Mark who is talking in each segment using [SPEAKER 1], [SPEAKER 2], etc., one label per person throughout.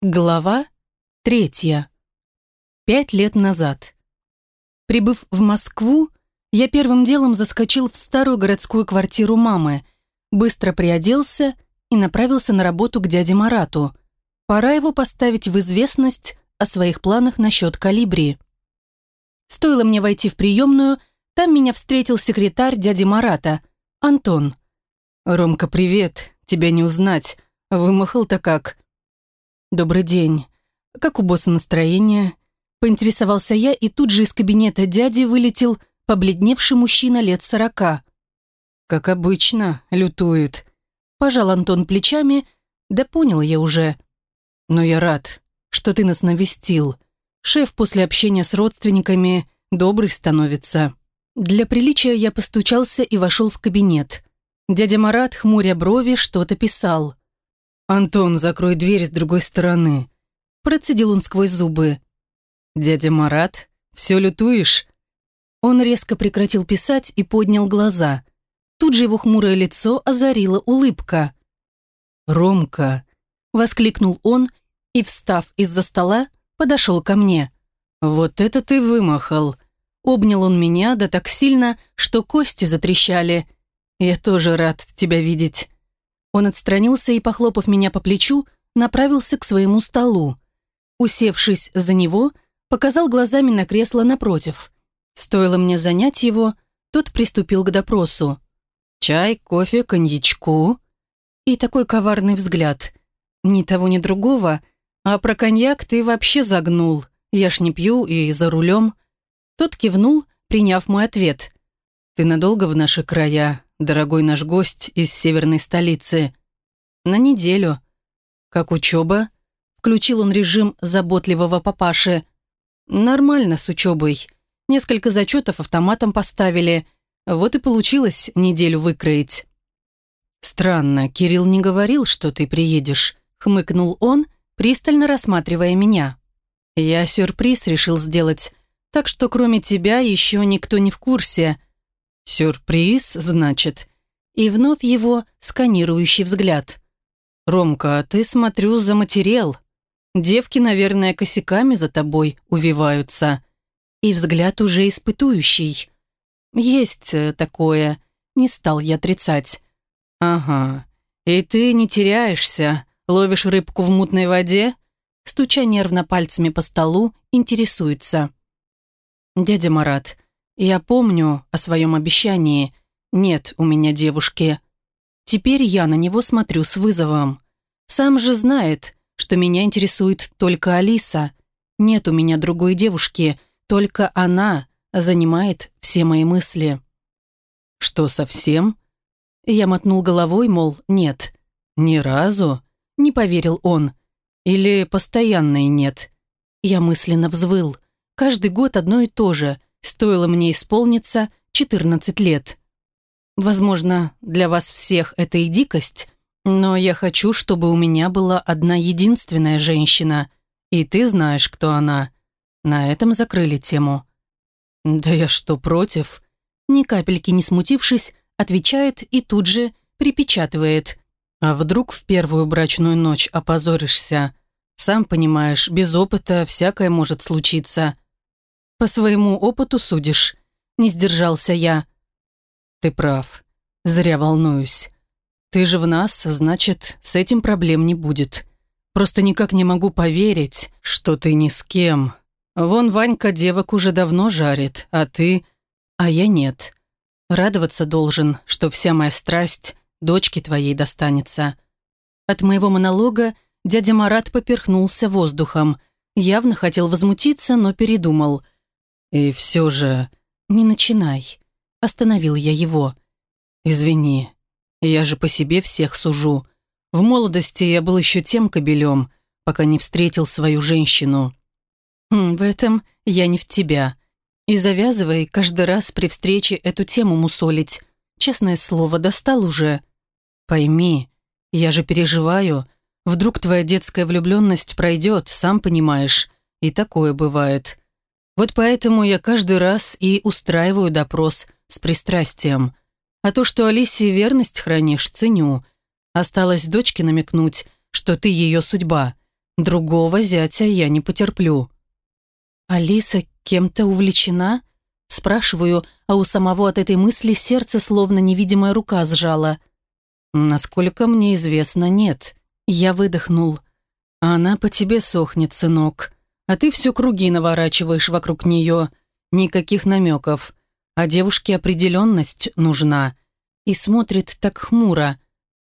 [SPEAKER 1] Глава третья. Пять лет назад. Прибыв в Москву, я первым делом заскочил в старую городскую квартиру мамы, быстро приоделся и направился на работу к дяде Марату. Пора его поставить в известность о своих планах насчет калибри. Стоило мне войти в приемную, там меня встретил секретарь дяди Марата, Антон.
[SPEAKER 2] «Ромка, привет, тебя не узнать. Вымахал-то как?»
[SPEAKER 1] «Добрый день. Как у босса настроение?» Поинтересовался я, и тут же из кабинета дяди вылетел побледневший мужчина лет сорока.
[SPEAKER 2] «Как обычно, лютует».
[SPEAKER 1] Пожал Антон плечами, да понял я уже.
[SPEAKER 2] «Но я рад, что ты нас навестил. Шеф после общения с родственниками добрый становится».
[SPEAKER 1] Для приличия я постучался и вошел в кабинет. Дядя Марат, хмуря брови, что-то писал.
[SPEAKER 2] «Антон, закрой дверь с другой стороны», –
[SPEAKER 1] процедил он сквозь зубы.
[SPEAKER 2] «Дядя Марат, все лютуешь?»
[SPEAKER 1] Он резко прекратил писать и поднял глаза. Тут же его хмурое лицо озарила улыбка.
[SPEAKER 2] «Ромка!» – воскликнул он и, встав из-за стола, подошел ко мне. «Вот это ты вымахал!» Обнял он меня, да так сильно, что кости затрещали. «Я тоже рад тебя видеть».
[SPEAKER 1] Он отстранился и, похлопав меня по плечу, направился к своему столу. Усевшись за него, показал глазами на кресло напротив. Стоило мне занять его, тот приступил к допросу.
[SPEAKER 2] «Чай, кофе, коньячку?»
[SPEAKER 1] И такой коварный взгляд. Ни того, ни другого. А про коньяк ты вообще загнул. Я ж не пью и за рулем. Тот кивнул, приняв мой ответ.
[SPEAKER 2] «Ты надолго в наши края?» Дорогой наш гость из северной столицы.
[SPEAKER 1] На неделю.
[SPEAKER 2] Как учеба?
[SPEAKER 1] Включил он режим заботливого папаши.
[SPEAKER 2] Нормально с учебой. Несколько зачетов автоматом поставили. Вот и получилось неделю выкроить. Странно, Кирилл не говорил, что ты приедешь. Хмыкнул он, пристально рассматривая меня. Я сюрприз решил сделать, так что кроме тебя еще никто не в курсе – «Сюрприз, значит?» И вновь его сканирующий взгляд. «Ромка, ты, смотрю, заматерел. Девки, наверное, косяками за тобой увиваются». И взгляд уже испытующий. «Есть э, такое, не стал я отрицать». «Ага, и ты не теряешься, ловишь рыбку в мутной воде?» Стуча нервно пальцами по столу, интересуется. «Дядя Марат, я помню о своем обещании. Нет у меня девушки. Теперь я на него смотрю с вызовом. Сам же знает, что меня интересует только Алиса. Нет у меня другой девушки, только она занимает все мои мысли. Что совсем? Я мотнул головой, мол, нет. Ни разу? Не поверил он. Или постоянной нет? Я мысленно взвыл. Каждый год одно и то же – Стоило мне исполниться 14 лет. Возможно, для вас всех это и дикость, но я хочу, чтобы у меня была одна единственная женщина, и ты знаешь, кто она. На этом закрыли тему. Да я что, против? Ни капельки не смутившись, отвечает и тут же припечатывает. А вдруг в первую брачную ночь опозоришься? Сам понимаешь, без опыта всякое может случиться. По своему опыту судишь. Не сдержался я. Ты прав. Зря волнуюсь. Ты же в нас, значит, с этим проблем не будет. Просто никак не могу поверить, что ты ни с кем. Вон Ванька девок уже давно жарит, а ты... А я нет. Радоваться должен, что вся моя страсть дочке твоей достанется. От моего монолога дядя Марат поперхнулся воздухом. Явно хотел возмутиться, но передумал – «И все же...» «Не начинай», — остановил я его. «Извини, я же по себе всех сужу. В молодости я был еще тем кобелем, пока не встретил свою женщину». Хм, «В этом я не в тебя. И завязывай каждый раз при встрече эту тему мусолить. Честное слово, достал уже. Пойми, я же переживаю. Вдруг твоя детская влюбленность пройдет, сам понимаешь. И такое бывает. Вот поэтому я каждый раз и устраиваю допрос с пристрастием. А то, что Алисе верность хранишь, ценю. Осталось дочке намекнуть, что ты ее судьба. Другого зятя я не потерплю».
[SPEAKER 1] «Алиса кем-то увлечена?» Спрашиваю, а у самого от этой мысли сердце словно невидимая рука сжала.
[SPEAKER 2] «Насколько мне известно, нет».
[SPEAKER 1] Я выдохнул.
[SPEAKER 2] «Она по тебе сохнет, сынок, а ты все круги наворачиваешь вокруг нее. Никаких намеков. А девушке определенность нужна».
[SPEAKER 1] И смотрит так хмуро.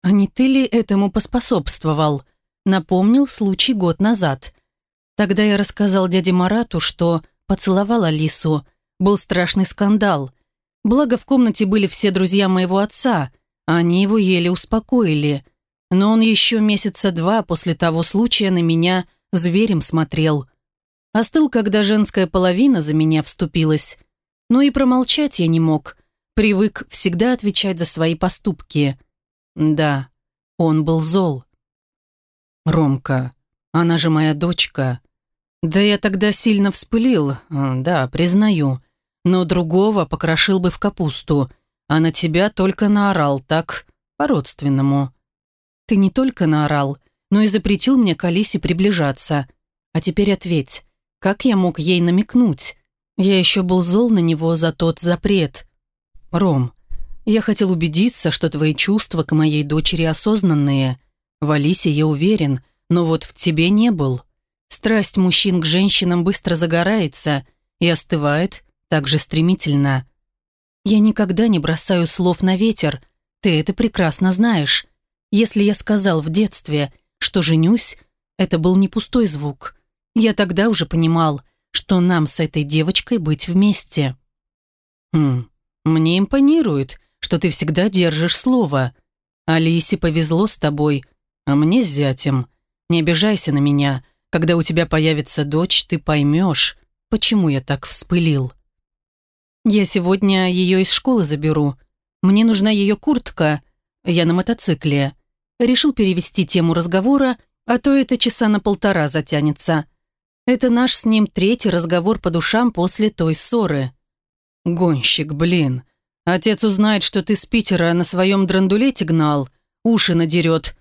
[SPEAKER 1] «А не ты ли этому поспособствовал?» Напомнил случай год назад. Тогда я рассказал дяде Марату, что поцеловал Алису. Был страшный скандал. Благо в комнате были все друзья моего отца, они его еле успокоили. Но он еще месяца два после того случая на меня зверем смотрел. Остыл, когда женская половина за меня вступилась. Но и промолчать я не мог. Привык всегда отвечать за свои поступки. Да, он был зол.
[SPEAKER 2] «Ромка, она же моя дочка. Да я тогда сильно вспылил, да, признаю. Но другого покрошил бы в капусту, а на тебя только наорал, так, по-родственному.
[SPEAKER 1] Ты не только наорал, но и запретил мне к Алисе приближаться. А теперь ответь, как я мог ей намекнуть? Я еще был зол на него за тот запрет.
[SPEAKER 2] Ром, я хотел убедиться, что твои чувства к моей дочери осознанные. В Алисе я уверен, но вот в тебе не был. Страсть мужчин к женщинам быстро загорается и остывает так же стремительно.
[SPEAKER 1] Я никогда не бросаю слов на ветер, ты это прекрасно знаешь. Если я сказал в детстве, что женюсь, это был не пустой звук. Я тогда уже понимал, что нам с этой девочкой быть вместе.
[SPEAKER 2] Хм, мне импонирует, что ты всегда держишь слово. Алисе повезло с тобой, а мне с зятем. Не обижайся на меня, когда у тебя появится дочь, ты поймешь, почему я так вспылил.
[SPEAKER 1] Я сегодня ее из школы заберу. Мне нужна ее куртка. Я на мотоцикле. Решил перевести тему разговора, а то это часа на полтора затянется. Это наш с ним третий разговор по душам после той ссоры.
[SPEAKER 2] Гонщик, блин. Отец узнает, что ты с Питера на своем драндулете гнал, уши надерет.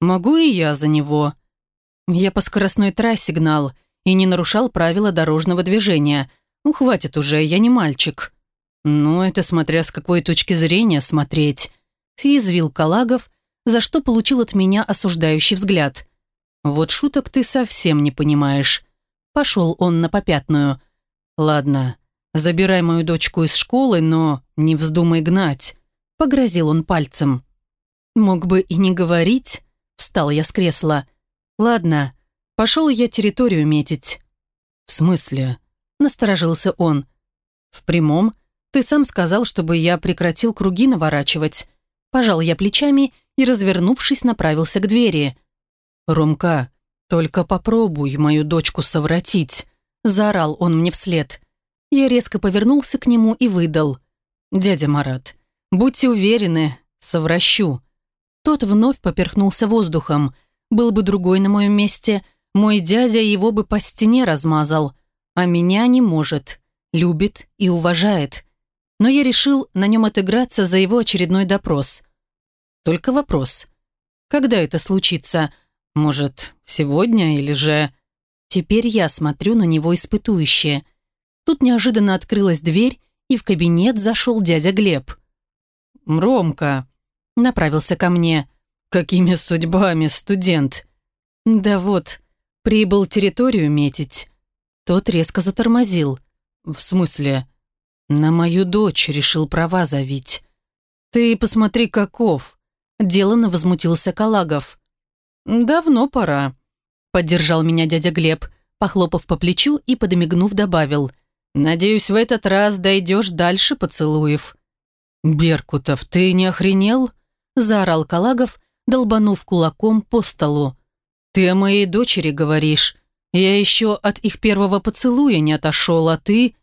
[SPEAKER 2] Могу и я за него.
[SPEAKER 1] Я по скоростной трассе гнал и не нарушал правила дорожного движения. Ну, хватит уже, я не мальчик».
[SPEAKER 2] «Ну, это смотря с какой точки зрения смотреть», –
[SPEAKER 1] съязвил Калагов, за что получил от меня осуждающий взгляд.
[SPEAKER 2] «Вот шуток ты совсем не понимаешь». Пошел он на попятную. «Ладно, забирай мою дочку из школы, но не вздумай гнать», – погрозил он пальцем.
[SPEAKER 1] «Мог бы и не говорить», – встал я с кресла. «Ладно, пошел я территорию метить».
[SPEAKER 2] «В смысле?»
[SPEAKER 1] – насторожился он. «В прямом. Ты сам сказал, чтобы я прекратил круги наворачивать». Пожал я плечами и, развернувшись, направился к двери.
[SPEAKER 2] «Ромка, только попробуй мою дочку совратить», – заорал он мне вслед.
[SPEAKER 1] Я резко повернулся к нему и выдал.
[SPEAKER 2] «Дядя Марат, будьте уверены, совращу».
[SPEAKER 1] Тот вновь поперхнулся воздухом – был бы другой на моем месте, мой дядя его бы по стене размазал. А меня не может. Любит и уважает. Но я решил на нем отыграться за его очередной допрос. Только вопрос. Когда это случится? Может, сегодня или же... Теперь я смотрю на него испытующе. Тут неожиданно открылась дверь, и в кабинет зашел дядя Глеб.
[SPEAKER 2] «Ромка», — направился ко мне, — «Какими судьбами, студент?»
[SPEAKER 1] «Да вот, прибыл территорию метить». Тот резко затормозил.
[SPEAKER 2] «В смысле?» «На мою дочь решил права завить».
[SPEAKER 1] «Ты посмотри, каков!» Деланно возмутился Калагов.
[SPEAKER 2] «Давно пора», — поддержал меня дядя Глеб, похлопав по плечу и, подмигнув, добавил. «Надеюсь, в этот раз дойдешь дальше поцелуев».
[SPEAKER 1] «Беркутов, ты не охренел?» — заорал Калагов, долбанув кулаком по столу.
[SPEAKER 2] «Ты о моей дочери говоришь. Я еще от их первого поцелуя не отошел, а ты...»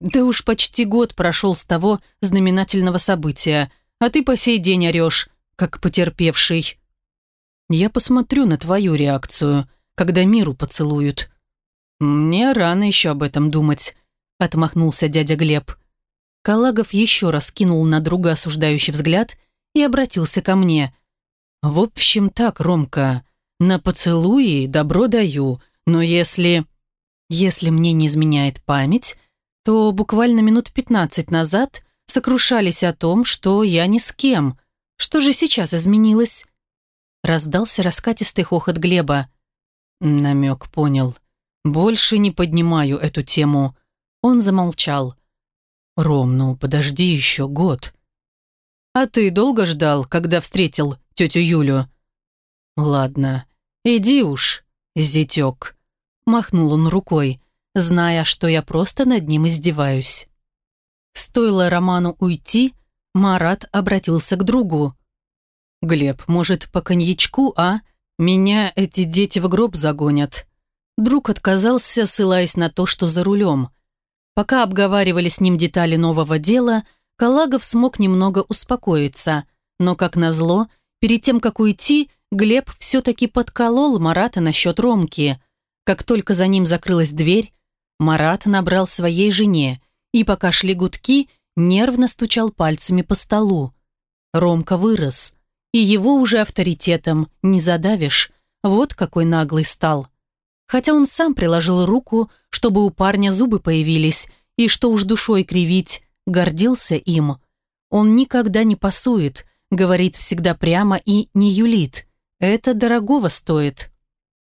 [SPEAKER 1] «Да уж почти год прошел с того знаменательного события, а ты по сей день орешь, как потерпевший».
[SPEAKER 2] «Я посмотрю на твою реакцию, когда миру поцелуют».
[SPEAKER 1] «Мне рано еще об этом думать», — отмахнулся дядя Глеб. Калагов еще раз кинул на друга осуждающий взгляд и обратился ко мне.
[SPEAKER 2] «В общем так, Ромка, На поцелуи добро даю, но если... Если мне не изменяет память, то буквально минут пятнадцать назад сокрушались о том, что я ни с кем. Что же сейчас изменилось? Раздался раскатистый хохот Глеба. Намек понял. Больше не поднимаю эту тему. Он замолчал. Ром, ну подожди еще год. А ты долго ждал, когда встретил тетю Юлю? Ладно, иди уж, зятек. Махнул он рукой, зная, что я просто над ним издеваюсь. Стоило Роману уйти, Марат обратился к другу. «Глеб, может, по коньячку, а? Меня эти дети в гроб загонят». Друг отказался, ссылаясь на то, что за рулем. Пока обговаривали с ним детали нового дела, Калагов смог немного успокоиться, но, как назло, перед тем, как уйти, Глеб все-таки подколол Марата насчет Ромки. Как только за ним закрылась дверь, Марат набрал своей жене и, пока шли гудки, нервно стучал пальцами по столу. Ромка вырос, и его уже авторитетом не задавишь. Вот какой наглый стал. Хотя он сам приложил руку, чтобы у парня зубы появились, и что уж душой кривить, гордился им. Он никогда не пасует, говорит всегда прямо и не юлит. Это дорогого стоит.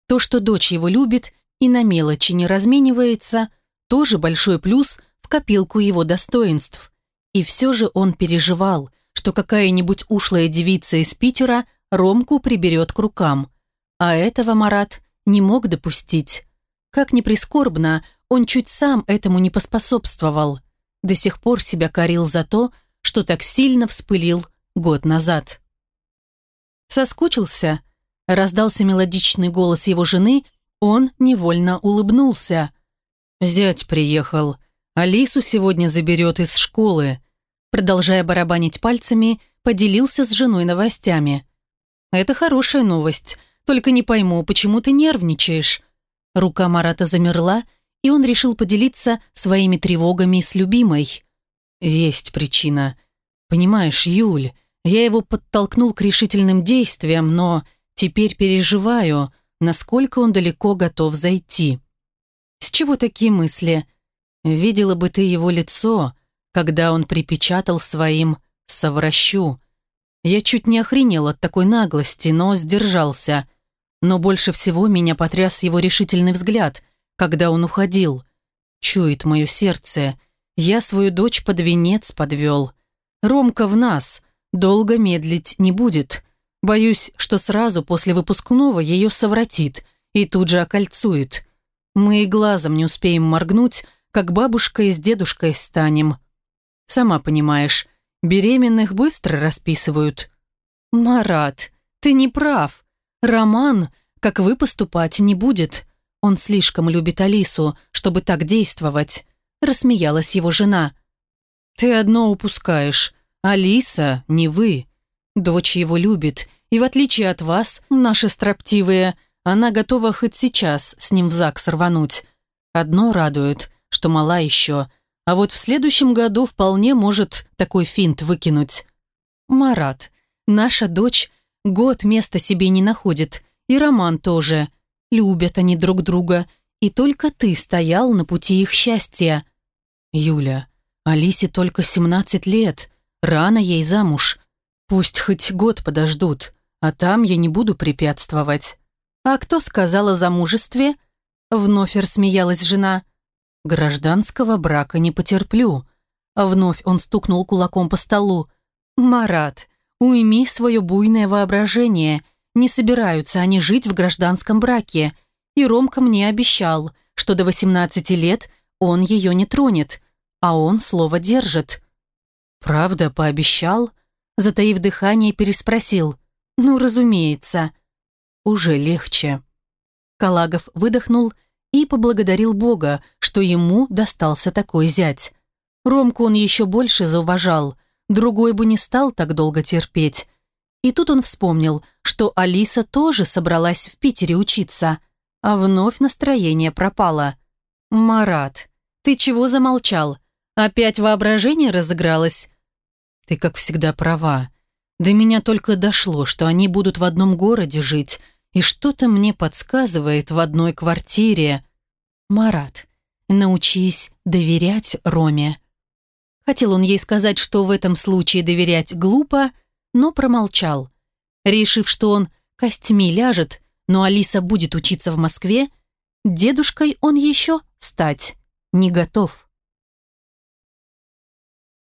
[SPEAKER 2] То, что дочь его любит и на мелочи не разменивается, тоже большой плюс в копилку его достоинств. И все же он переживал, что какая-нибудь ушлая девица из Питера Ромку приберет к рукам. А этого Марат не мог допустить. Как ни прискорбно, он чуть сам этому не поспособствовал. До сих пор себя корил за то, что так сильно вспылил год назад. Соскучился? Раздался мелодичный голос его жены, он невольно улыбнулся. «Зять приехал. Алису сегодня заберет из школы». Продолжая барабанить пальцами, поделился с женой новостями. «Это хорошая новость, только не пойму, почему ты нервничаешь?» Рука Марата замерла, и он решил поделиться своими тревогами с любимой. «Есть причина. Понимаешь, Юль, я его подтолкнул к решительным действиям, но теперь переживаю, насколько он далеко готов зайти. С чего такие мысли? Видела бы ты его лицо, когда он припечатал своим «совращу». Я чуть не охренел от такой наглости, но сдержался. Но больше всего меня потряс его решительный взгляд, когда он уходил. Чует мое сердце. Я свою дочь под венец подвел. Ромка в нас, долго медлить не будет. Боюсь, что сразу после выпускного ее совратит и тут же окольцует. Мы и глазом не успеем моргнуть, как бабушка и с дедушкой станем. Сама понимаешь, беременных быстро расписывают. Марат, ты не прав. Роман, как вы поступать, не будет. Он слишком любит Алису, чтобы так действовать. Рассмеялась его жена. Ты одно упускаешь. Алиса, не вы. Дочь его любит, и в отличие от вас, наши строптивые, она готова хоть сейчас с ним в ЗАГС рвануть. Одно радует, что мала еще, а вот в следующем году вполне может такой финт выкинуть. Марат, наша дочь год места себе не находит, и Роман тоже. Любят они друг друга, и только ты стоял на пути их счастья. Юля, Алисе только 17 лет, Рано ей замуж. Пусть хоть год подождут, а там я не буду препятствовать. А кто сказал о замужестве? Вновь рассмеялась жена. Гражданского брака не потерплю. Вновь он стукнул кулаком по столу. Марат, уйми свое буйное воображение. Не собираются они жить в гражданском браке. И Ромка мне обещал, что до 18 лет он ее не тронет, а он слово держит. «Правда, пообещал?» Затаив дыхание, переспросил. «Ну, разумеется». «Уже легче». Калагов выдохнул и поблагодарил Бога, что ему достался такой зять. Ромку он еще больше зауважал, другой бы не стал так долго терпеть. И тут он вспомнил, что Алиса тоже собралась в Питере учиться, а вновь настроение пропало. «Марат, ты чего замолчал? Опять воображение разыгралось?» Ты, как всегда, права. До меня только дошло, что они будут в одном городе жить,
[SPEAKER 1] И что-то мне подсказывает в одной квартире. Марат, научись доверять Роме. Хотел он ей сказать, что в этом случае доверять глупо, но промолчал. Решив, что он костьми ляжет, но Алиса будет учиться в Москве, дедушкой он еще стать не готов.